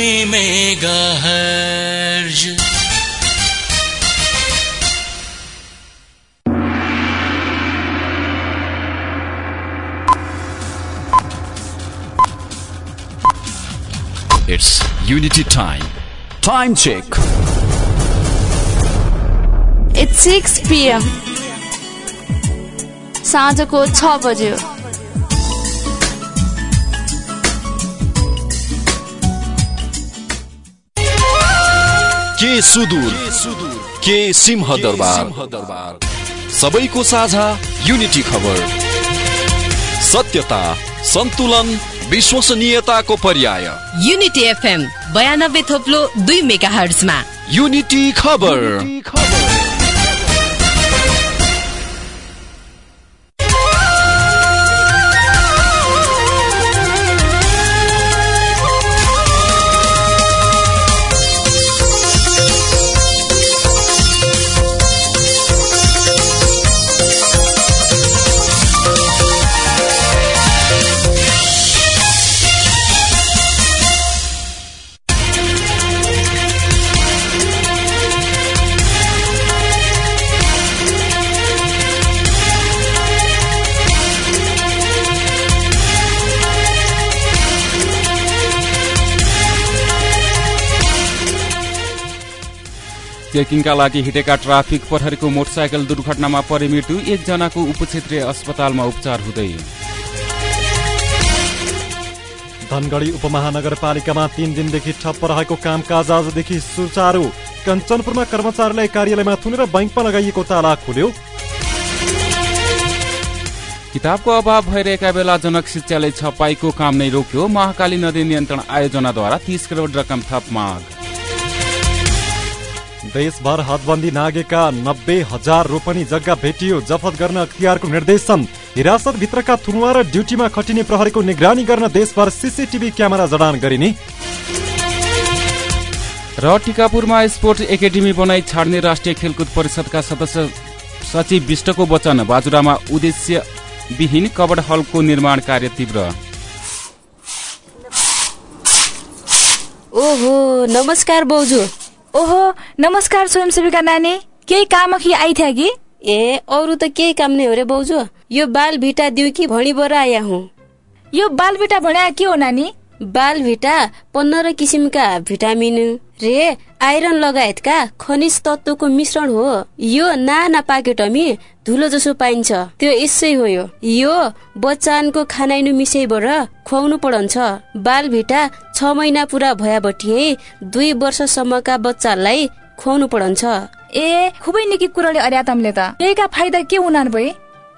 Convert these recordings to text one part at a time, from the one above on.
दुई megahertz It's Unity Time. Time check. It's 6 p.m. साँझको छ बज्यो के सुदूर के सिंह दरबार सबैको साझा युनिटी खबर। सत्यता सन्तुलन विश्वसनीयताको पर्याय। युनिटी एफएम बयानब्बे थोप्लो दुई मेगा हर्जमा युनिटी खबर। चेकिङका लागि हिँडेका ट्राफिक प्रहरीको मोटरसाइकल दुर्घटनामा परे मृत्यु। एकजनाको उपक्षेत्रीय अस्पतालमा उपचार हुँदै। धनगढ़ी उपमहानगरपालिकामा तीन दिनदेखि ठप्प रहेको कामकाज आजदेखि सुचारू। कञ्चनपुरमा कर्मचारीलाई कार्यालयमा थुनेर बैंकमा लगाइएको ताला खुल्यो। किताबको अभाव भइरहेका बेला जनक शिक्षालय छपाईको काम नै रोक्यो। महाकाली नदी नियन्त्रण आयोजनाद्वारा तीस करोड़ रकम थप माग। देशभर हदबन्दी नागेका नब्बे हजार रोपनी जग्गा भेटियो। जफत गर्न अख्तियारको निर्देशन हिरासत भित्रका थुनुवा र ड्युटीमा खटिने प्रहरीको निगरानी गर्न देशभर सीसीटीभी क्यामेरा जडान गरिने। र टिकापुरमा स्पोर्ट्स एकाडेमी बनाई छाड्ने राष्ट्रिय खेलकुद परिषदका सदस्य सचिव विष्टको वचन। बाजुरामा उद्देश्य विहीन कबड हलको निर्माण कार्य तीव्र। ओहो नमस्कार बाउजू ओहो नमस्कार स्वयंसेविका नानी। केही काम कि आइथ्या कि? ए अरू त केही काम नै हो रे बाउजू। यो बाल भिटा दिउ कि भणी बर आया हुँ? यो बाल भिटा भन्या के हो नानी? बाल भिटा पन्ध्र किसिमका भिटामिन रे आइरन लगायतका खनिज तत्वको मिश्रण हो। यो नाना पाकेटमी धुलो जसो पाइन्छ। त्यो यसै हो यो। यो बच्चानको खानाइनु मिसैबाट खुवाउनु पड़न्छ। बाल भिटा छ महिना पुरा भएबटी दुई वर्षसम्मका बच्चालाई खुवाउनु पड़न्छ। ए खुबै निकै कुराले अर्या तमले त। यहीका फाइदा के हुनान् भए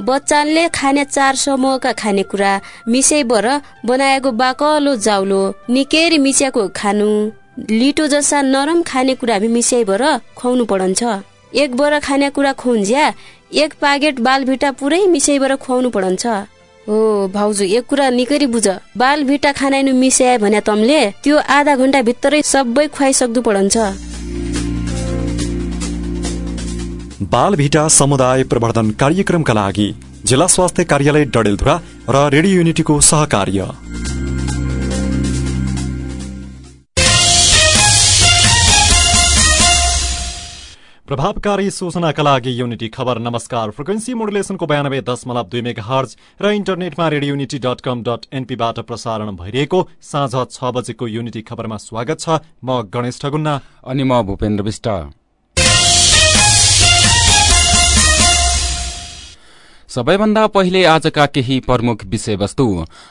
बच्चाले खाने चार समूहका खानेकुरा मिसैबर बनाएको बाकलो जाउलो निकेरी मिच्याको खानु। लिटो जसा नरम खानेकुरा हामी खुवाउनु पड़न्छ। एक बर खानेकुरा खुन्ज्या एक पाकेट बाल भिटा पुरै मिसाइबर खुवाउनु पड़न्छ। हो भाउजू एक कुरा निकै बुझ। बाल भिटा खानाइनु मिसाए भने तमले त्यो आधा घन्टा भित्रै सबै खुवाइसक्दु पड़न्छ। बाल भिटा समुदाय प्रवर्धन कार्यक्रमका लागि जिल्ला स्वास्थ्य कार्यालय डडेलधुरा र रेडियो युनिटीको सहकार्य। प्रभावकारी सूचनाका लागि युनिटी खबर नमस्कार। फ्रिक्वेन्सी मोडुलेसनको बयानब्बे दशमलव दुई मेगा हर्ज र इन्टरनेटमा Radio Unity dot com dot एनपीबाट प्रसारण भइरहेको साँझ छ बजेको युनिटी खबरमा स्वागत छ। म गणेश ठगुन्ना। अनि म भूपेन्द्र विष्ट। सबैभन्दा पहिले आजका केही प्रमुख विषयवस्तु।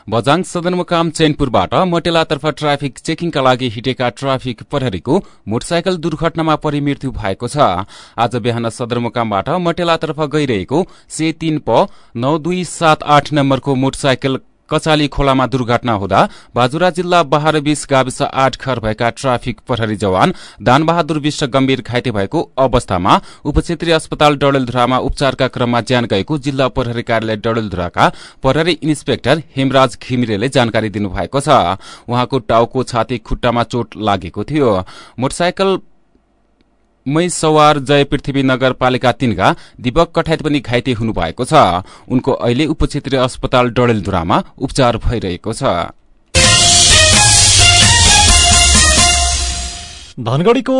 बजाङ सदरमुकाम चैनपुरबाट मटेलातर्फ ट्राफिक चेकिङका लागि हिँडेका ट्राफिक प्रहरीको मोटरसाइकल दुर्घटनामा परि मृत्यु भएको छ। आज बिहान सदरमुकामबाट मटेलातर्फ गइरहेको से तीन प नौ दुई सात आठ नम्बरको मोटरसाइकल कचाली खोलामा दुर्घटना हुँदा बाजुरा जिल्ला बहारबीस गाविस आठ घर भएका ट्राफिक प्रहरी जवान दानबहादुर विश्व गम्भीर घाइते भएको अवस्थामा उपक्षेत्रीय अस्पताल डडेलधुरामा उपचारका क्रममा ज्यान गएको जिल्ला प्रहरी कार्यालय डडेलधुराका प्रहरी इन्सपेक्टर हेमराज घिमिरेले जानकारी दिनुभएको छ। उहाँको टाउको छाती खुट्टामा चोट लागेको थियो। मोटरसाइकल मै सवार जय पृथ्वी नगरपालिका तीनका दिपक कठायत पनि घाइते हुनु भएको छ। उनको अहिले उपक्षेत्रीय अस्पताल डडेलधुरामा उपचार भइरहेको छ। धनगढ़ीको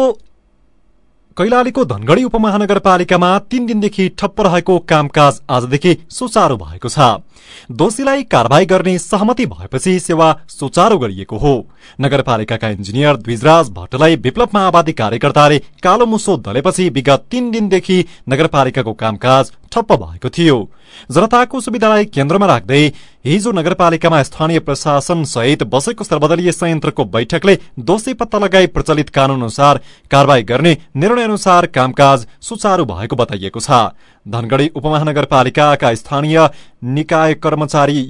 कैलालीको धनगढ़ी उपमहानगरपालिकामा तीन दिनदेखि ठप्प रहेको कामकाज आजदेखि सुचारू भएको छ। दोषीलाई कारवाही गर्ने सहमति भएपछि सेवा सुचारू गरिएको हो। नगरपालिकाका इन्जिनियर द्विजराज भट्टलाई विप्लव माओवादी कार्यकर्ताले कालो मुसो दलेपछि विगत तीन दिनदेखि नगरपालिकाको कामकाज ठप्प भएको थियो। जनताको सुविधालाई केन्द्रमा राख्दै हिजो नगरपालिकामा स्थानीय प्रशासन सहित बसेको सर्वदलीय संयन्त्रको बैठकले दोषी पत्ता लगाई प्रचलित कानून अनुसार कार्यवाही गर्ने निर्णय अनुसार कामकाज सुचारू भएको बताइएको छ। धनगढ़ी उपमहानगरपालिकाका स्थानीय निकाय कर्मचारी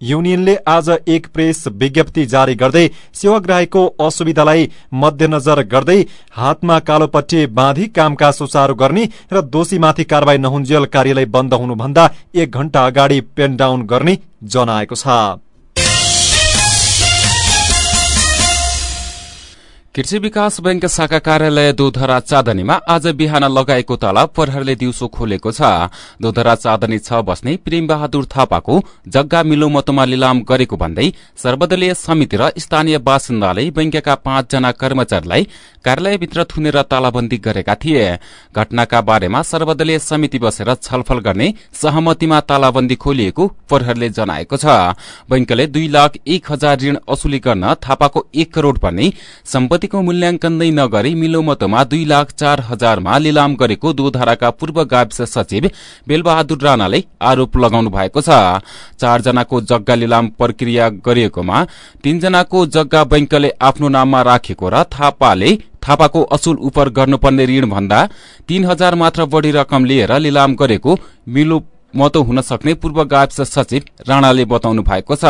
युनियनले आज एक प्रेस विज्ञप्ति जारी गर्दै सेवाग्राहीको असुविधालाई मध्यनजर गर्दै हातमा कालोपट्टि बाँधी कामकाज सुचारू गर्ने र दोषीमाथि कारवाही नहुन्जेल कार्यालय बन्द हुनुभन्दा एक घण्टा अगाडि पेन डाउन गर्ने जनाएको छ। कृषि विकास बैंक शाखा कार्यालय दोधरा चाँदनीमा आज बिहान लगाएको ताला प्रहरले दिउँसो खोलेको छ। दोधरा चाँदनी छ बस्ने प्रेम बहादुर थापाको जग्गा मिलोमतोमा लिलाम गरेको भन्दै सर्वदलीय समिति र स्थानीय बासिन्दाले बैंकका पाँचजना कर्मचारीलाई कार्यालयभित्र थुनेर तालाबन्दी गरेका थिए। घटनाका बारेमा सर्वदलीय समिति बसेर छलफल गर्ने सहमतिमा तालाबन्दी खोलिएको प्रहरले जनाएको छ। बैंकले दुई लाख एक हजार ऋण असुली गर्न थापाको एक करोड़ पर्ने सम्पत्तिको मूल्याङ्कन नै नगरी मिलोमतोमा दुई लाख चार हजारमा लिलाम गरेको दोधाराका पूर्व गाविस सचिव बेलबहादुर राणाले आरोप लगाउनु भएको छ। चारजनाको जग्गा लिलाम प्रक्रिया गरिएकोमा तीनजनाको जग्गा बैंकले आफ्नो नाममा राखेको र थापाले थापाको असुल उपर गर्नुपर्ने ऋण भन्दा तीन हजार मात्र बढ़ी रकम लिएर लिलाम गरेको मिलो मतो हुन सक्ने पूर्व गाविस सचिव राणाले बताउनु भएको छ।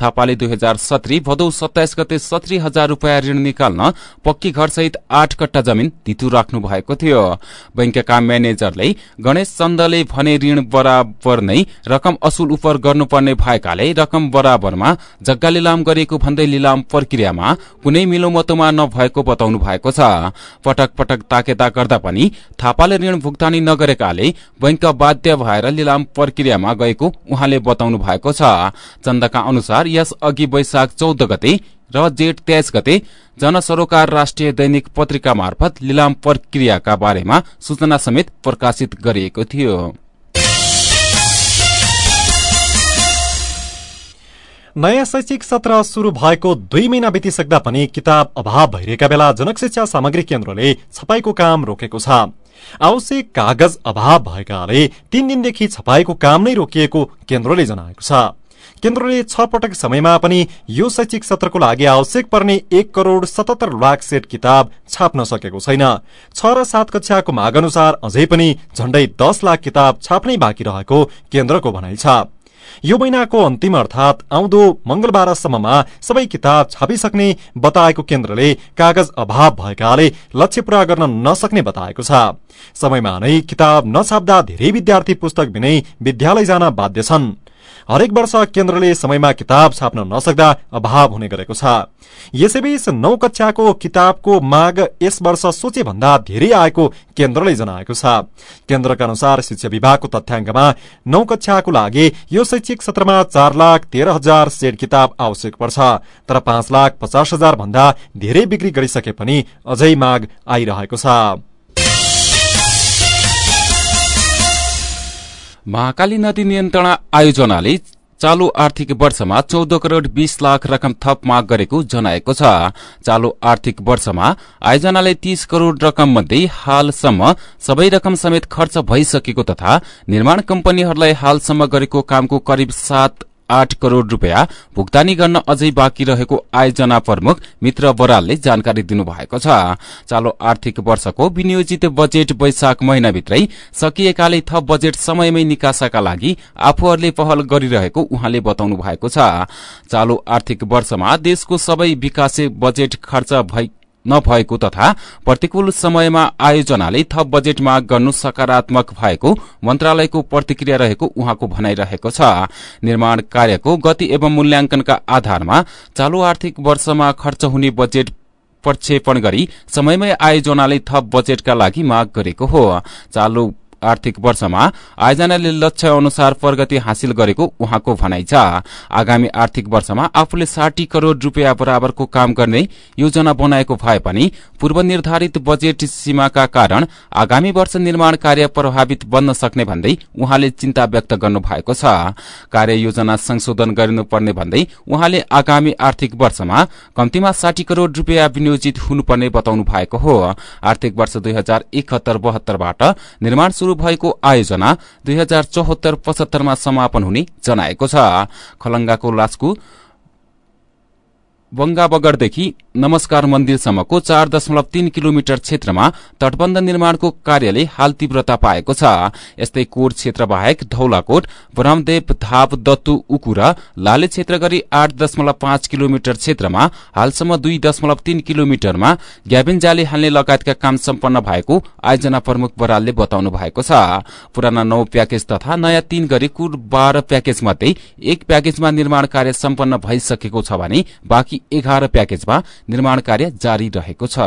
थापाले दुई हजार सत्री भदौ सत्ताइस गते सत्री हजार रूपियाँ ऋण निकाल्न पक्की घर सहित आठ कट्टा जमिन धितु राख्नु भएको थियो। बैंकका म्यानेजरले गणेश चन्दले भने ऋण बराबर नै रकम असुल उपर गर्नुपर्ने भएकाले रकम बराबरमा जग्गा लिलाम गरिएको भन्दै लिलाम प्रक्रियामा कुनै मिलोमतोमा नभएको बताउनु भएको छ। पटक पटक ताकेता गर्दा पनि थापाले ऋण भुक्तानी नगरेकाले बैंक बाध्य भएर लिलाम प्रक्रियामा गएको उहाँले बताउनु भएको छ। चन्दका अनुसार यस अघि वैशाख चौध गते र जेठ तेइस गते जनसरोकार राष्ट्रिय दैनिक पत्रिका मार्फत लिलाम प्रक्रियाका बारेमा सूचना समेत प्रकाशित गरिएको थियो। नयाँ शैक्षिक सत्र शुरू भएको दुई महिना बितिसक्दा पनि किताब अभाव भइरहेका बेला जनक शिक्षा सामग्री केन्द्रले छपाईको काम रोकेको छ। आवश्यक कागज अभाव भएकाले तीन दिनदेखि छपाईको काम नै रोकिएको केन्द्रले जनाएको छ। केन्द्रले छ पटक समयमा पनि यो शैक्षिक सत्रको लागि आवश्यक पर्ने एक करोड़ सतहत्तर लाख सेट किताब छाप्न सकेको छैन। छ र सात कक्षाको माग अनुसार अझै पनि झण्डै दस लाख किताब छाप्नै बाँकी रहेको केन्द्रको भनाइ छ। यो महिनाको अन्तिम अर्थात आउँदो मंगलबारसम्ममा सबै किताब छापिसक्ने बताएको केन्द्रले कागज अभाव भएकाले लक्ष्य पूरा गर्न नसक्ने बताएको छ। समयमा नै किताब नछाप्दा धेरै विद्यार्थी पुस्तक बिनै विद्यालय जान बाध्य छन्। हरेक वर्ष केन्द्रले समयमा किताब छाप्न नसक्दा अभाव हुने गरेको छ। यसैबीच नौ कक्षाको किताबको माग यस वर्ष सोचे भन्दा धेरै आएको केन्द्रले जनाएको छ। केन्द्रका अनुसार शिक्षा विभागको तथ्याङ्कमा नौ कक्षाको लागि यो शैक्षिक सत्रमा चार लाख तेह्र हजार सेट किताब आवश्यक पर्छ। तर पाँच लाख पचास हजार भन्दा धेरै बिक्री गरिसके पनि अझै माग आइरहेको छ। महाकाली नदी नियन्त्रण आयोजनाले चालू आर्थिक वर्षमा चौध करोड़ बीस लाख रकम थप माग गरेको जनाएको छ। चालू आर्थिक वर्षमा आयोजनाले तीस करोड़ रकम मध्ये हालसम्म सबै रकम समेत खर्च भइसकेको तथा निर्माण कम्पनीहरूलाई हालसम्म गरेको कामको करिब सात आठ करोड़ रूपियाँ भुक्तानी गर्न अझै बाँकी रहेको आयोजना प्रमुख मित्र बरालले जानकारी दिनुभएको छ। चालू आर्थिक वर्षको विनियोजित बजेट वैशाख महिनाभित्रै सकिएकाले थप बजेट समयमै निकासाका लागि आफूहरूले पहल गरिरहेको उहाँले बताउनु भएको छ। चालू आर्थिक वर्षमा देशको सबै विकासे बजेट खर्च भई नभएको तथा प्रतिकूल समयमा आयोजनाले थप बजेट माग गर्नु सकारात्मक भएको मन्त्रालयको प्रतिक्रिया रहेको उहाँको भनाइरहेको छ। निर्माण कार्यको गति एवं मूल्याङ्कनका आधारमा चालू आर्थिक वर्षमा खर्च हुने बजेट प्रक्षेपण गरी समयमै आयोजनाले थप बजेटका लागि माग गरेको हो। चालू आर्थिक वर्षमा आयोजनाले लक्ष्य अनुसार प्रगति हासिल गरेको उहाँको भनाइ छ। आगामी आर्थिक वर्षमा आफूले साठी करोड़ रूपियाँ बराबरको काम गर्ने योजना बनाएको भए पनि पूर्व निर्धारित बजेट सीमाका कारण आगामी वर्ष निर्माण कार्य प्रभावित बन्न सक्ने भन्दै उहाँले चिन्ता व्यक्त गर्नु भएको छ। कार्य योजना संशोधन गरिनुपर्ने भन्दै उहाँले आगामी आर्थिक वर्षमा कम्तीमा साठी करोड़ रूपियाँ विनियोजित हुनुपर्ने बताउनु भएको हो। आर्थिक वर्ष दुई हजार एकहत्तर बहत्तरबाट निर्माण भएको आयोजना दुई हजार चौहत्तर पचहत्तरमा समापन हुने जनाएको छ। खलंगाको लास्कु बंगाबगरदेखि नमस्कार मन्दिरसम्मको चार दशमलव तीन किलोमिटर क्षेत्रमा तटबन्ध निर्माणको कार्यले हाल तीव्रता पाएको छ। यस्तै कोट क्षेत्र बाहेक धौलाकोट ब्रह्मदेव धाप दत्तु उकु र लाले क्षेत्र गरी आठ दशमलव पाँच किलोमिटर क्षेत्रमा हालसम्म दुई दशमलव तीन किलोमिटरमा ग्याबिन जाली हाल्ने लगायतका काम सम्पन्न भएको आयोजना प्रमुख बरालले बताउनु भएको छ। पुराना नौ प्याकेज तथा नयाँ तीन गरी कुल बाह्र प्याकेज मध्ये एक प्याकेजमा निर्माण कार्य सम्पन्न भइसकेको छ भने बाँकी एघार प्याकेजमा निर्माण कार्य जारी रहेको छ।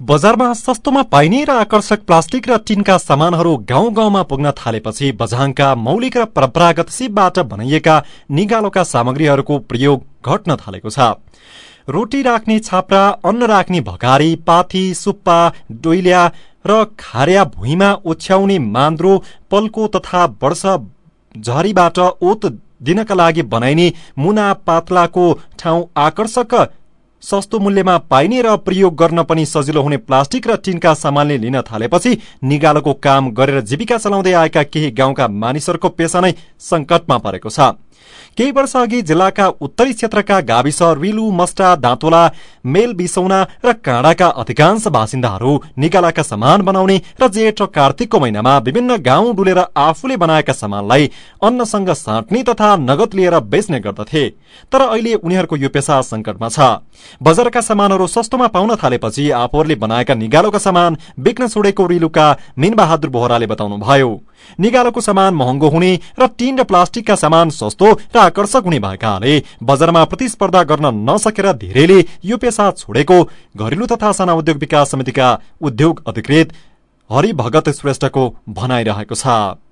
बजारमा सस्तोमा पाइने र आकर्षक प्लास्टिक र टिनका सामानहरू गाउँ गाउँमा पुग्न थालेपछि बझाङका मौलिक र परम्परागत सिपबाट बनाइएका निगालोका सामग्रीहरूको प्रयोग घट्न थालेको छ। रोटी राख्ने छाप्रा अन्न राख्ने भगारी पाथी सुप्पा डोइल्या र खार्या भुइँमा ओछ्याउने मान्द्रो पल्को तथा वर्ष झरीबाट ओत दिनका लागि बनाइने मुना पातलाको ठाउँ आकर्षक सस्तो मूल्यमा पाइने र प्रयोग गर्न पनि सजिलो हुने प्लास्टिक र टिनका सामानले लिन थालेपछि निगालोको काम गरेर जीविका चलाउँदै आएका केही गाउँका मानिसहरूको पेसा नै संकटमा परेको छ। केही वर्ष अघि जिल्लाका उत्तरी क्षेत्रका गाविस रिलु मस्टा दाँतोला मेल बिसौना र काँडाका अधिकांश बासिन्दाहरू निगालाका सामान बनाउने र जेठ र कार्तिकको महिनामा विभिन्न गाउँ डुलेर आफूले बनाएका सामानलाई अन्नसँग साट्ने तथा नगद लिएर बेच्ने गर्दथे। तर अहिले उनीहरूको यो पेसा संकटमा छ। बजारका सामानहरू सस्तोमा पाउन थालेपछि आफूहरूले बनाएका निगालोका सामान बिक्न छोडेको रिलुका मिनबहादुर बोहराले बताउनुभयो। निगालोको सामान महँगो हुने र टिन र प्लास्टिकका सामान सस्तो र आकर्षक हुने भएकाले बजारमा प्रतिस्पर्धा गर्न नसकेर धेरैले यो पेसा छोडेको घरेलु तथा साना उद्योग विकास समितिका उद्योग अधिकृत हरि भगत श्रेष्ठको भनाइरहेको छ।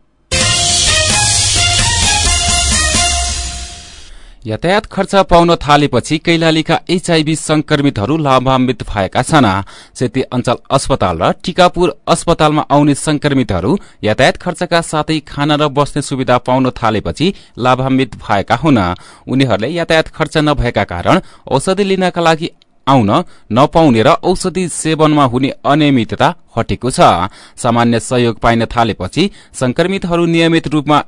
यातायात खर्च पाउन थालेपछि कैलालीका एचआईभी संक्रमितहरू लाभान्वित भएका छन्। सेती अञ्चल अस्पताल र टिकापुर अस्पतालमा आउने संक्रमितहरू यातायात खर्चका साथै खाना र बस्ने सुविधा पाउन थालेपछि लाभान्वित भएका हुन्। उनीहरूले यातायात खर्च नभएका कारण औषधि लिनका लागि आउन नपाउने र औषधि सेवनमा हुने अनियमितता हटेको छ। सामान्य सहयोग पाइन थालेपछि संक्रमितहरू नियमित रूपमा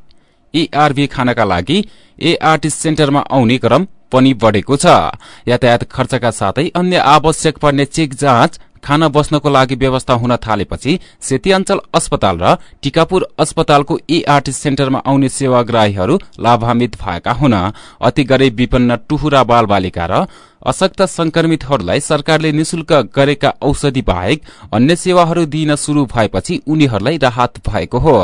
एआरभी खानका लागि एआरटी सेन्टरमा आउने क्रम पनि बढ़ेको छ। यातायात खर्चका साथै अन्य आवश्यक पर्ने चेक जाँच खाना बस्नको लागि व्यवस्था हुन थालेपछि सेती अञ्चल अस्पताल र टिकापुर अस्पतालको एआरटी सेन्टरमा आउने सेवाग्राहीहरू लाभान्वित भएका हुन् अति गरीब विपन्न टुहुरा बाल बालिका र अशक्त संक्रमितहरूलाई सरकारले निशुल्क गरेका औषधि बाहेक अन्य सेवाहरू दिइन शुरू भएपछि उनीहरूलाई राहत भएको हो।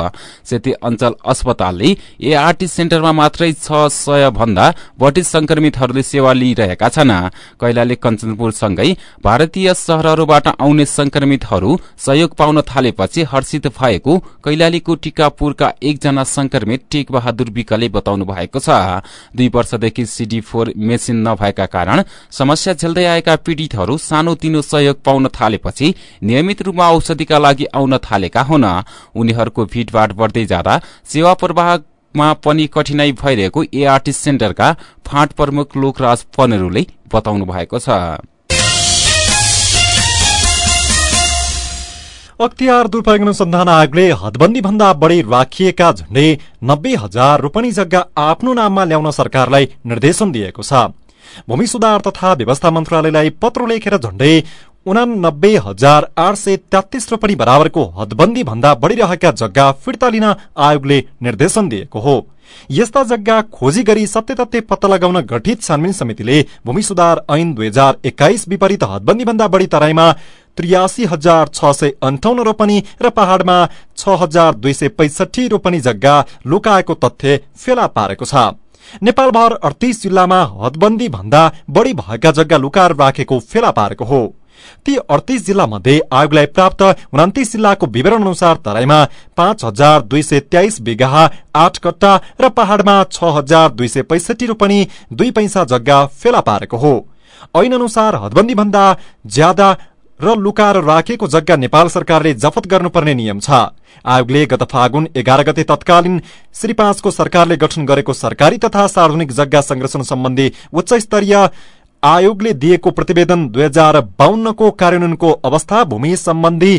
सेती अञ्चल अस्पतालले एआरटी सेन्टरमा मात्रै छ सय भन्दा बढ़ी संक्रमितहरूले सेवा लिइरहेका छन्। कैलाली कञ्चनपुरसँगै भारतीय शहरहरूबाट आउने संक्रमितहरू सहयोग पाउन थालेपछि हर्षित भएको कैलालीको टिकापुरका एकजना संक्रमित टेक बहादुर विकले बताउनु भएको छ। दुई वर्षदेखि सीडी फोर मेसिन नभएका कारण समस्या झेल्दै आएका पीड़ितहरू सानोतिनो सहयोग पाउन थालेपछि नियमित रूपमा औषधिका लागि आउन थालेका हुन् उनीहरूको भीड़भाड़ बढ़दै जाँदा सेवा प्रवाहमा पनि कठिनाई भइरहेको एआरटी सेन्टरका फाँट प्रमुख लोकराज पनेरूले बताउनु भएको छ। अख्तियार दुरूपयोग अनुसन्धान आयोगले हदबन्दी भन्दा बढ़ी राखिएका झण्डै नब्बे हजार रोपनी जग्गा आफ्नो नाममा ल्याउन सरकारलाई निर्देशन दिएको छ। भूमि सुधार तथा व्यवस्था मन्त्रालयलाई पत्र लेखेर झण्डै उनानब्बे हजार आठ सय तेत्तीस रोपनी बराबरको हदबन्दी भन्दा बढ़ी रहेका जग्गा फिर्ता लिन आयोगले निर्देशन दिएको हो। यस्ता जग्गा खोजी गरी सत्य तथ्य पत्ता लगाउन गठित छानबिन समितिले भूमि सुधार ऐन दुई हजार एक्काइस विपरीत हदबन्दी भन्दा बढ़ी तराईमा त्रियासी हजार छ सय अन्ठाउन्न रोपनी र पहाड़मा छ हजार दुई सय पैसठी रोपनी जग्गा लुकाएको तथ्य फेला पारेको छ। नेपालभर अडतिस जिल्लामा हदबन्दी भन्दा बढ़ी भएका जग्गा लुकाएर राखेको फेला पारेको हो। ती अडतिस जिल्ला मध्ये आयोगलाई प्राप्त उन्तिस जिल्लाको विवरण अनुसार तराईमा पाँच हजार दुई सय तेइस बिघा आठ कट्टा र पहाड़मा छ हजार दुई सय पैसठी रोपनी दुई पैसा जग्गा फेला पारेको हो। ऐन अनुसार हदबन्दी भन्दा ज्यादा र लुकाएर राखेको जग्गा नेपाल सरकारले जफत गर्नुपर्ने नियम छ। आयोगले गत फागुन एघार गते तत्कालीन श्री पाँचको सरकारले गठन गरेको सरकारी तथा सार्वजनिक जग्गा संरक्षण सम्बन्धी उच्च स्तरीय आयोगले दिएको प्रतिवेदन दुई हजार बाहन्नको कार्यान्वयनको अवस्था भूमि सम्बन्धी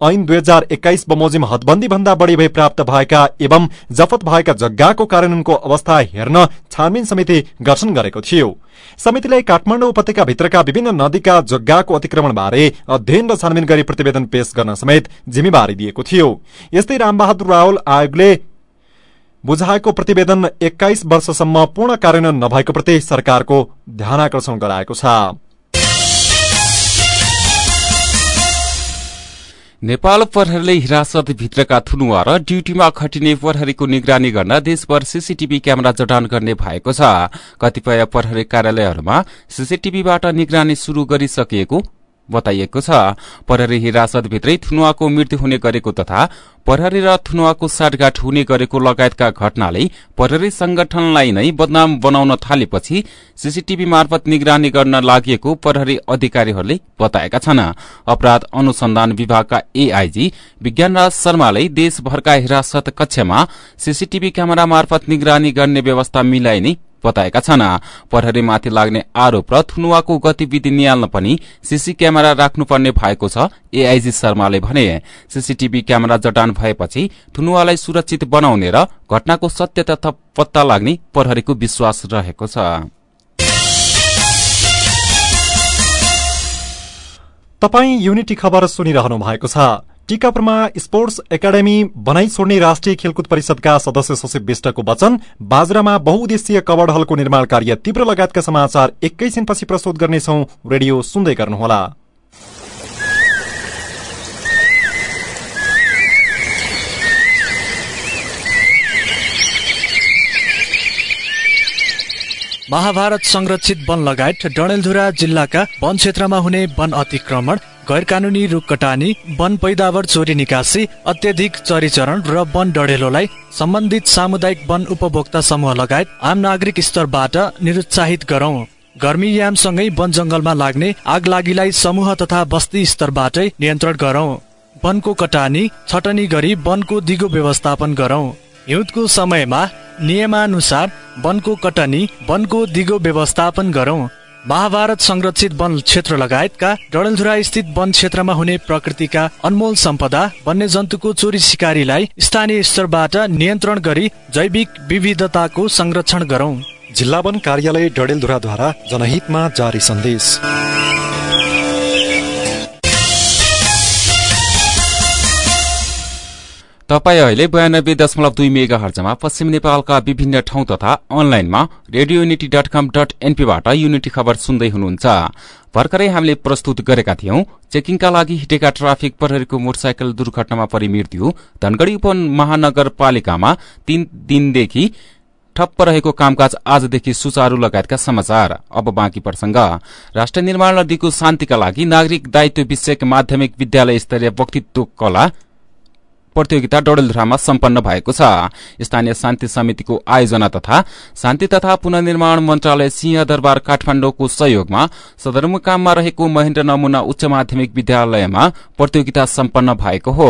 ऐन दुई हजार एक्काइस बमोजिम हदबन्दी भन्दा बढ़ी भई प्राप्त भएका एवं जफत भएका जग्गाको कार्यान्वयनको अवस्था हेर्न छानबिन समिति गठन गरेको थियो। समितिलाई काठमाडौँ उपत्यका भित्रका विभिन्न नदीका जग्गाको अतिक्रमण बारे अध्ययन र छानबिन गरी प्रतिवेदन पेश गर्न समेत जिम्मेवारी दिएको थियो। यस्तै रामबहादुर रावल आयोगले बुझाएको प्रतिवेदन एक्काइस वर्षसम्म पूर्ण कार्यान्वयन नभएको प्रति सरकारको ध्यानकर्षण गराएको छ। नेपाल प्रहरीले हिरासतभित्रका थुनुवा र ड्यूटीमा खटिने प्रहरीको निगरानी गर्न देशभर सीसीटीभी क्यामेरा जडान गर्ने भएको छ। कतिपय प्रहरी कार्यालयहरूमा सीसीटीभीबाट निगरानी शुरू गरिसकिएको बताइएको छ। प्रहरी हिरासतभित्रै थुनुवाको मृत्यु हुने गरेको तथा प्रहरी र थुनुवाको साटगाठ हुने गरेको लगायतका घटनाले प्रहरी संगठनलाई नै बदनाम बनाउन थालेपछि सीसीटीभी मार्फत निगरानी गर्न लागि प्रहरी अधिकारीहरूले बताएका छन्। अपराध अनुसन्धान विभागका एआईजी विज्ञानराज शर्माले देशभरका हिरासत कक्षमा सीसीटीभी क्यामेरा मार्फत निगरानी गर्ने व्यवस्था मिलाइने बताएका छन्। प्रहरीमाथि लाग्ने आरोप र थुनुवाको गतिविधि निहाल्न पनि सीसी क्यामेरा राख्नुपर्ने भएको छ एआईजी शर्माले भने। सीसीटीभी क्यामेरा जडान भएपछि थुनुवालाई सुरक्षित बनाउने र घटनाको सत्य तथा पत्ता लाग्ने प्रहरीको विश्वास रहेको छ। तपाई युनिटी खबर सुनिरहनु भएको छ। टिकापुरमा स्पोर्ट्स एकाडेमी बनाई छोड्ने राष्ट्रिय खेलकुद परिषदका सदस्य सचिव विष्टको वचन बाजरामा बहुद्देशीय कवर्ड हलको निर्माण कार्य तीव्र लगायतका समाचार एकैछिनपछि प्रस्तुत गर्नेछौ रेडियो सुन्दै गर्नुहोला। महाभारत संरक्षित वन लगायत डडेलधुरा जिल्लाका वन क्षेत्रमा हुने वन अतिक्रमण गैर कानूनी रुख कटानी वन पैदावर चोरी निकासी अत्यधिक चरीचरण र वन डढेलोलाई सम्बन्धित सामुदायिक वन उपभोक्ता समूह लगायत आम नागरिक स्तरबाट निरुत्साहित गरौं। गर्मी यामसँगै वन जंगलमा लाग्ने आग लागिलाई समूह तथा बस्ती स्तरबाटै नियन्त्रण गरौं। वनको कटानी छटनी गरी वनको दिगो व्यवस्थापन गरौं। हिउँदको समयमा नियमानुसार वनको कटनी वनको दिगो व्यवस्थापन गरौं। महाभारत संरक्षित वन क्षेत्र लगायतका डडेलधुरा स्थित वन क्षेत्रमा हुने प्रकृतिका अनमोल सम्पदा वन्य जन्तुको चोरी सिकारीलाई स्थानीय स्तरबाट नियन्त्रण गरी जैविक विविधताको संरक्षण गरौं। जिल्ला वन कार्यालय डडेलधुराद्वारा जनहितमा जारी सन्देश। तपाई अहिले बयानब्बे दशमलव दुई मेगा हर्जमा पश्चिम नेपालका विभिन्न ठाउँ तथा अनलाइनमा Radio Unity dot com dot एनपीबाट Unity खबर सुन्दै हुनुहुन्छ। भर्खरै हामीले प्रस्तुत गरेका थियौं चेकिङका लागि हिटेका ट्राफिक प्रहरीको मोटरसाइकल दुर्घटनामा परि मृत्यु धनगढ़ी उपमहानगरपालिकामा तीन दिनदेखि ठप्प रहेको कामकाज आजदेखि सुचारू लगायतका समाचार। अब बाँकी प्रसंग। राष्ट्र निर्माण नदीको शान्तिका लागि नागरिक दायित्व विषयक माध्यमिक विद्यालय स्तरीय वक्तित्व कला प्रतियोगिता डडेलधुरामा सम्पन्न भएको छ। स्थानीय शान्ति समितिको आयोजना तथा शान्ति तथा पुननिर्माण मन्त्रालय सिंह दरबार काठमाण्डुको सहयोगमा सदरमुकाममा रहेको महेन्द्र नमूना उच्च माध्यमिक विद्यालयमा प्रतियोगिता सम्पन्न भएको हो।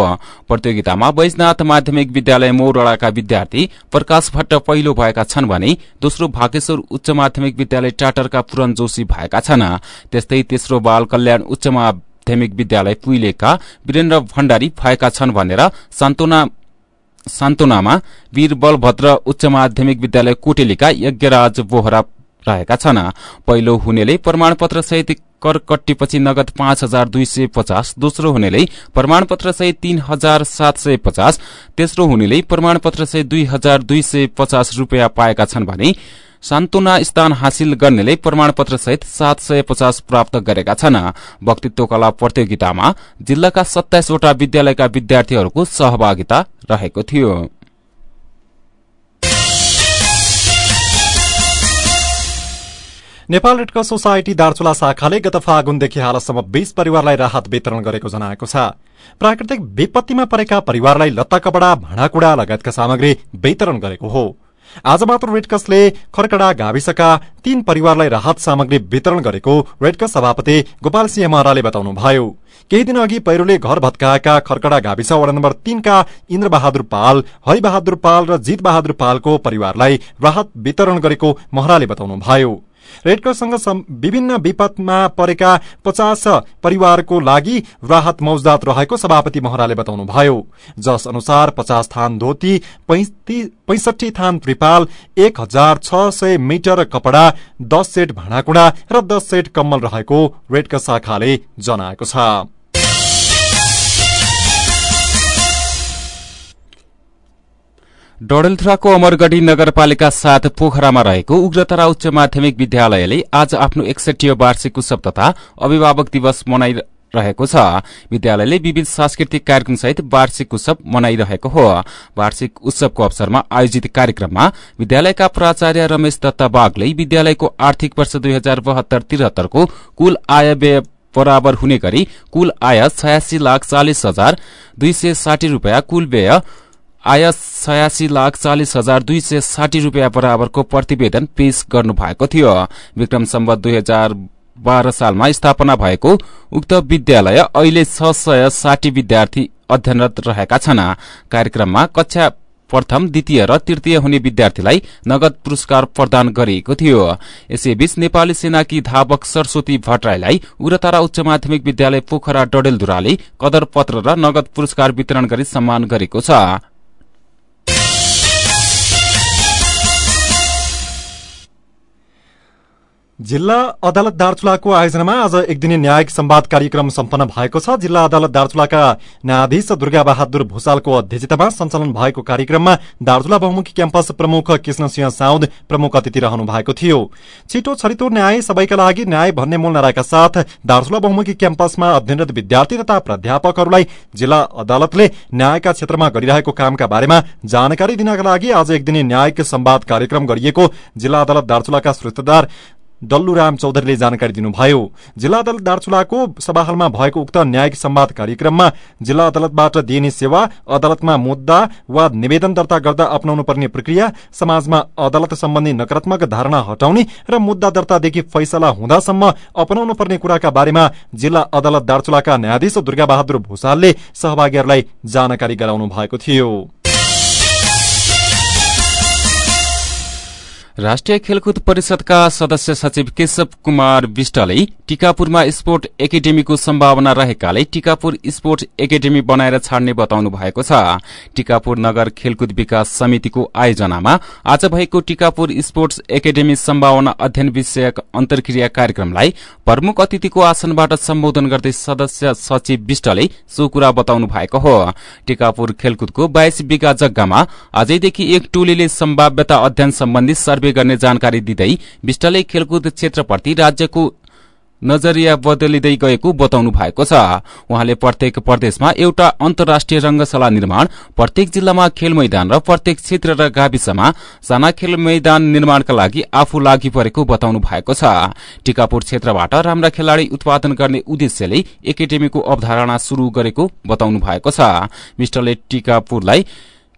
प्रतियोगितामा वैजनाथ माध्यमिक विद्यालय मौरडाका विद्यार्थी प्रकाश भट्ट पहिलो भएका छन् भने दोस्रो भागेश्वर उच्च माध्यमिक विद्यालय टाटरका पूरन जोशी भएका छन्। त्यस्तै तेस्रो बाल कल्याण उच्च माध्यमिक विद्यालय पुइलेका वीरेन्द्र भण्डारी भएका छन् भनेर सान्तोना सान्तोनामा वीर बलभद्र उच्च माध्यमिक विद्यालय कोटेलीका यज्ञराज बोहरा रहेका छन्। पहिलो हुनेले प्रमाणपत्र सहित कर कट्टीपछि नगद पाँच हजार दुई सय पचास दोस्रो हुनेले प्रमाणपत्र सहित तीन हजार सात सय पचास तेस्रो हुनेले प्रमाणपत्र सहित दुई हजार दुई सय पचास रूपियाँ पाएका छन् भने सान्तोना स्थान हासिल गर्नेले प्रमाणपत्र सहित सात सय पचास प्राप्त गरेका छन्। वक्तित्व कला प्रतियोगितामा जिल्लाका सत्ताइसवटा विद्यालयका विद्यार्थीहरूको सहभागिता रहेको थियो। नेपाल रेडक्रस सोसाइटी दार्चुला शाखाले गत फागुनदेखि हालसम्म बीस परिवारलाई राहत वितरण गरेको जनाएको छ। प्राकृतिक विपत्तिमा परेका परिवारलाई लत्ता कपडा भाँडाकुडा लगायतका सामग्री वितरण गरेको हो। आज मात्र रेडक्रसले खरकडा गाविसका तीन परिवारलाई राहत सामग्री वितरण गरेको रेडक्रस सभापति गोपाल सिंह महराले बताउनुभयो। केही दिन अघि पहिरोले घर भत्काएका खरकडा गाविस वडा नम्बर तीनका इन्द्र बहादुर पाल हरिबहादुर पाल र जित बहादुर पालको परिवारलाई राहत वितरण गरेको महराले बताउनुभयो। रेडक्रससँग विभिन्न विपदमा परेका पचास परिवारको लागि राहत मौजदात रहेको सभापति महराले बताउनुभयो। जस अनुसार पचास थान धोती पैंसठी थान त्रिपाल एक हजार छ सय मिटर कपड़ा दस सेट भाँडाकुँडा र दस सेट कम्मल रहेको रेडक्रस शाखाले जनाएको छ। डडेलधुराको अमरगढ़ी नगरपालिका साथ पोखरामा रहेको उग्रतरा उच्च माध्यमिक विद्यालयले आज आफ्नो एकसठी वार्षिक उत्सव तथा अभिभावक दिवस मनाइरहेको छ। विद्यालयले विविध सांस्कृतिक कार्यक्रम सहित वार्षिक उत्सव मनाइरहेको हो। वार्षिक उत्सवको अवसरमा आयोजित कार्यक्रममा विद्यालयका प्राचार्य रमेश दत्त बागले विद्यालयको आर्थिक वर्ष दुई हजार बहत्तर त्रिहत्तरको कुल आय व्यय बराबर हुने गरी कुल आय छयासी लाख चालिस हजार दुई सय साठी रूपियाँ कुल व्यय आय छयासी लाख चालिस हजार दुई सय साठी रूपियाँ बराबरको प्रतिवेदन पेश गर्नु भएको थियो। विक्रम सम्बत दुई हजार बाह्र सालमा स्थापना भएको उक्त विद्यालय अहिले छ सय साठी विद्यार्थी अध्ययनरत रहेका छन्। कार्यक्रममा कक्षा प्रथम द्वितीय र तृतीय हुने विद्यार्थीलाई नगद पुरस्कार प्रदान गरिएको थियो। यसैबीच नेपाली सेनाकी धावक सरस्वती भट्टराईलाई उग्रतारा उच्च माध्यमिक विद्यालय पोखरा डडेलधुराले कदर पत्र र नगद पुरस्कार वितरण गरी सम्मान गरेको छ। जिल्ला अदालत दार्चुलाको आयोजनामा आज एक दिने न्यायिक सम्वाद कार्यक्रम सम्पन्न भएको छ। जिल्ला अदालत दार्चुलाका न्यायाधीश दुर्गा बहादुर भूषालको अध्यक्षतामा सञ्चालन भएको कार्यक्रममा दार्चुला बहुमुखी क्याम्पस प्रमुख कृष्ण सिंह साउद प्रमुख अतिथि रहनु भएको थियो। छिटो छरितो न्याय सबैका लागि न्याय भन्ने मूल नाराका साथ दार्चुला बहुमुखी क्याम्पसमा अध्ययनरत विद्यार्थी तथा प्राध्यापकहरूलाई जिल्ला अदालतले न्यायका क्षेत्रमा गरिरहेको कामका बारेमा जानकारी दिनका लागि आज एक दिने न्यायिक सम्वाद कार्यक्रम गरिएको जिल्ला अदालत दार्चुलाका श्रेष्ठदार डल्लुराम चौधरीले जानकारी दिनुभयो जिल्ला अदालत दार्चुलाको सभाहालमा भएको उक्त न्यायिक सम्वाद कार्यक्रममा जिल्ला अदालतबाट दिइने सेवा अदालतमा मुद्दा वा निवेदन दर्ता गर्दा अपनाउनु पर्ने प्रक्रिया समाजमा अदालत सम्बन्धी नकारात्मक धारणा हटाउने र मुद्दा दर्तादेखि फैसला हुँदासम्म अपनाउनु पर्ने कुराका बारेमा जिल्ला अदालत दार्चुलाका न्यायाधीश दुर्गा बहादुर भूषालले सहभागीहरूलाई जानकारी गराउनु भएको थियो। राष्ट्रिय खेलकुद परिषदका सदस्य सचिव केशव कुमार विष्टले टिकापुरमा स्पोर्ट एकाडेमीको सम्भावना रहेकाले टिकापुर स्पोर्ट एकाडेमी बनाएर छाड्ने बताउनु भएको छ। टिकापुर नगर खेलकुद विकास समितिको आयोजनामा आज भएको टिकापुर स्पोर्ट्स एकाडेमी सम्भावना अध्ययन विषयक अन्तर्क्रिया कार्यक्रमलाई प्रमुख अतिथिको आसनबाट सम्बोधन गर्दै सदस्य सचिव विष्टले सो कुरा बताउनु भएको हो। टिकापुर खेलकुदको बाइस बिघा जग्गामा आजैदेखि एक टोलीले सम्भाव्यता अध्ययन सम्बन्धी सर्वे गर्ने जानकारी दिँदै विष्टले खेलकुद क्षेत्रप्रति राज्यको नजरिया बदलिँदै गएको बताउनु भएको छ। उहाँले प्रत्येक प्रदेशमा एउटा अन्तर्राष्ट्रिय रंगशाला निर्माण प्रत्येक जिल्लामा खेल मैदान र प्रत्येक क्षेत्र र गाविसमा साना खेल मैदान निर्माणका लागि आफू लागि परेको बताउनु भएको छ। टिकापुर क्षेत्रबाट राम्रा खेलाड़ी उत्पादन गर्ने उद्देश्यले एकाडेमीको अवधारणा शुरू गरेको बताउनु भएको छ। मिस्टरले टिकापुरलाई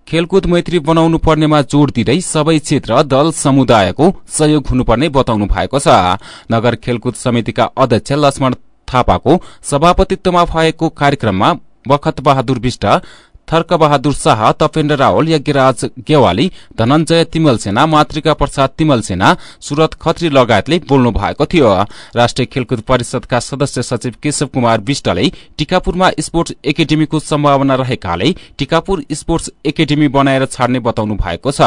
खेलकुद मैत्री बनाउनु पर्नेमा जोड़ दिँदै सबै क्षेत्र दल समुदायको सहयोग हुनुपर्ने बताउनु भएको छ। नगर खेलकुद समितिका अध्यक्ष लक्ष्मण थापाको सभापतित्वमा भएको कार्यक्रममा बखत बहादुर विष्ट थर्क बहादुर शाह तपेन्द्र रावल यज्ञराज गेवाली धनञ्जय तिमल सेना मातृका प्रसाद तिमल सेना सुरत खत्री लगायतले बोल्नु भएको थियो। राष्ट्रिय खेलकुद परिषदका सदस्य सचिव केशव कुमार विष्टले टिकापुरमा स्पोर्ट्स एकाडेमीको सम्भावना रहेकाले टिकापुर स्पोर्ट्स एकाडेमी बनाएर छाड्ने बताउनु भएको छ।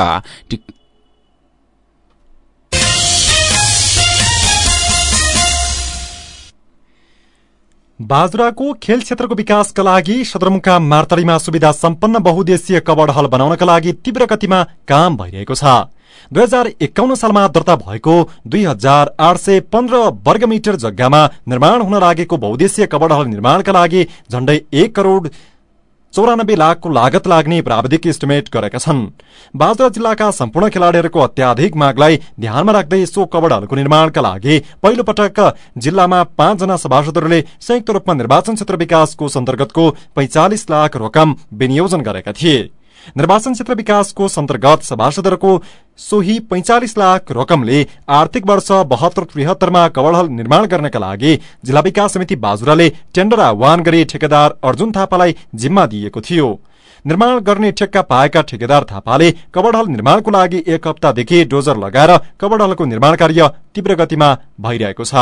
बाजुराको खेल क्षेत्रको विकासका लागि सदरमुकाम मार्तलीमा सुविधा सम्पन्न बहुद्देशीय कबड हल बनाउनका लागि तीव्र गतिमा काम भइरहेको छ। दुई हजार एकाउन्न सालमा दर्ता भएको दुई हजार आठ सय पन्ध्र वर्गमिटर जग्गामा निर्माण हुन लागेको बहुद्देशीय कबड हल निर्माणका लागि झण्डै एक करोड़ चौरानब्बे लाखको लागत लाग्ने प्राविधिक इस्टिमेट गरेका छन्। बाजुरा जिल्लाका सम्पूर्ण खेलाड़ीहरूको अत्याधिक मागलाई ध्यानमा राख्दै सो कबडहरूको निर्माणका लागि पहिलो पटक जिल्लामा पाँचजना सभासदहरूले संयुक्त रूपमा निर्वाचन क्षेत्र विकास कोष अन्तर्गतको पैंचालिस लाख रकम विनियोजन गरेका थिए। निर्वाचन क्षेत्र विकास कोष अन्तर्गत सभासदहरूको सोही पैंचालिस लाख रकमले आर्थिक वर्ष बहत्तर त्रिहत्तरमा कवडहल निर्माण गर्नका लागि जिल्ला विकास समिति बाजुराले टेण्डर आह्वान गरी ठेकेदार अर्जुन थापालाई जिम्मा दिएको थियो। निर्माण गर्ने ठेक्का पाएका ठेकेदार थापाले कबडहल निर्माणको लागि एक हप्तादेखि डोजर लगाएर कबडहलको निर्माण कार्य तीव्र गतिमा भइरहेको छ।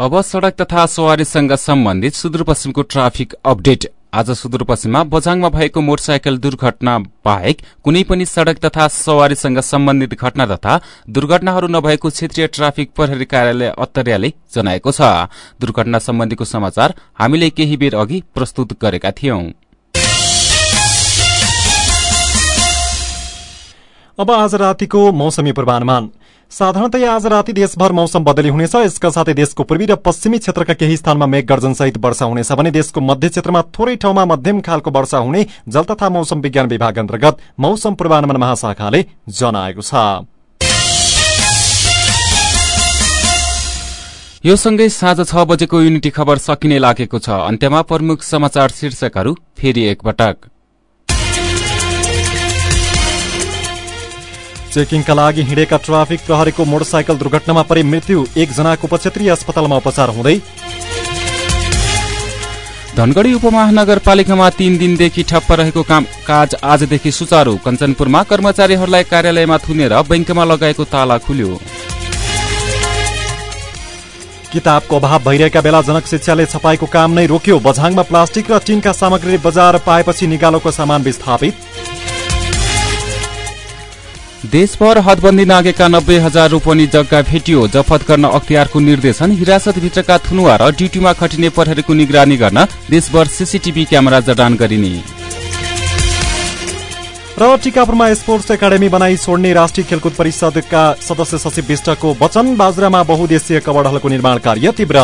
अब सड़क तथा सवारीसँग सम्बन्धित सुदूरपश्चिमको ट्राफिक अपडेट। आज सुदूरपश्चिममा बझाङमा भएको मोटरसाइकल दुर्घटना बाहेक कुनै पनि सड़क तथा सवारीसँग सम्बन्धित घटना तथा दुर्घटनाहरू नभएको क्षेत्रीय ट्राफिक प्रहरी कार्यालय अत्तरियाले जनाएको छ। दुर्घटना सम्बन्धीको समाचार हामीले केही बेर अघि प्रस्तुत गरेका थियौं। अब आज रातिको मौसमी पूर्वानुमान। साधारणतया आज राति देशभर मौसम बदली हुनेछ। यसका साथै देशको पूर्वी र पश्चिमी क्षेत्रका केही स्थानमा मेघ गर्जनसहित वर्षा हुनेछ भने देशको मध्य क्षेत्रमा थोरै ठाउँमा मध्यम खालको वर्षा हुने जल तथा मौसम विज्ञान विभाग अन्तर्गत मौसम पूर्वानुमान महाशाखाले जनाएको छ। यो सँगै साँझ छ बजेको युनिटी खबर सकिने लागेको छ। अन्त्यमा प्रमुख समाचार शीर्षकहरू फेरि एकपटक। चेकिङका लागि हिँडेका ट्राफिक प्रहरीको मोटरसाइकल दुर्घटनामा परि मृत्यु एकजनाको उपक्षेत्रीय अस्पतालमा उपचार हुँदै धनगढ़ी उपमहानगरपालिकामा तीन दिनदेखि ठप्प रहेको कामकाज आजदेखि सुचारू। कञ्चनपुरमा कर्मचारीहरूलाई कार्यालयमा थुनेर बैंकमा लगाएको ताला खुल्यो। किताबको अभाव भइरहेका बेला जनक शिक्षाले छपाईको काम नै रोक्यो। बझाङमा प्लास्टिक र टिनका सामग्री बजार पाएपछि निगालोको सामान विस्थापित। देशभर हदबन्दी नागेका नब्बे हजार रोपनी जग्गा भेटियो। जफत गर्न अख्तियारको निर्देशन। हिरासतभित्रका थुनुवा र ड्युटीमा खटिने प्रहरीको निगरानी गर्न देशभर सीसीटीभी क्यामेरा जडान गरिने। र टिकापुरमा स्पोर्ट्स एकाडेमी बनाई छोड्ने राष्ट्रिय खेलकुद परिषदका सदस्य सचिव विष्टको वचन। बाजुरामा बहुद्देशीय कबडहलको निर्माण कार्य तीव्र।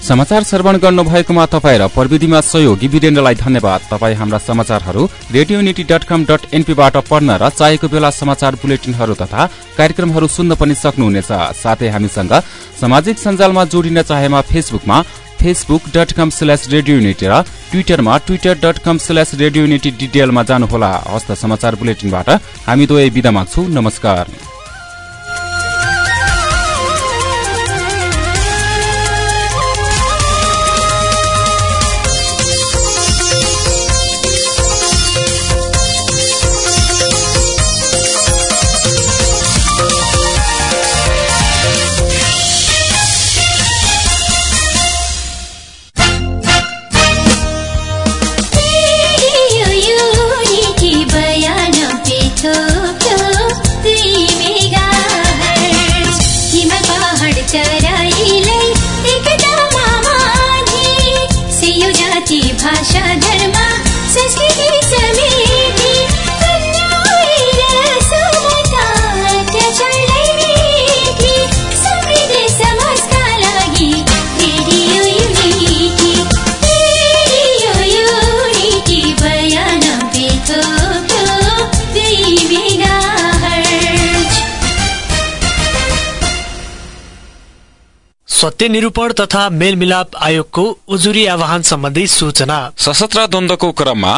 समाचार श्रवण गर्नुभएकोमा तपाईँ र प्रविधिमा सहयोगी वीरेन्द्रलाई धन्यवाद। तपाईँ हाम्रा समाचारहरू Radio Unity dot com dot एनपीबाट पढ्न र चाहेको बेला समाचार बुलेटिनहरू तथा कार्यक्रमहरू सुन्न पनि सक्नुहुनेछ। साथै हामीसँग सामाजिक सञ्जालमा जोडिन चाहेमा फेसबुकमा Facebook dot com slash Radio Unity र ट्विटरमा Twitter dot com slash Radio Unity डिटेलमा जानुहोला। हस्त समाचार बुलेटिनबाट हामी दुवै बिदा माग्छौ। नमस्कार। सत्य निरूपण तथा मेलमिलाप आयोगको उजुरी आह्वान सम्बन्धी सूचना। सशस्त्र द्वन्दको क्रममा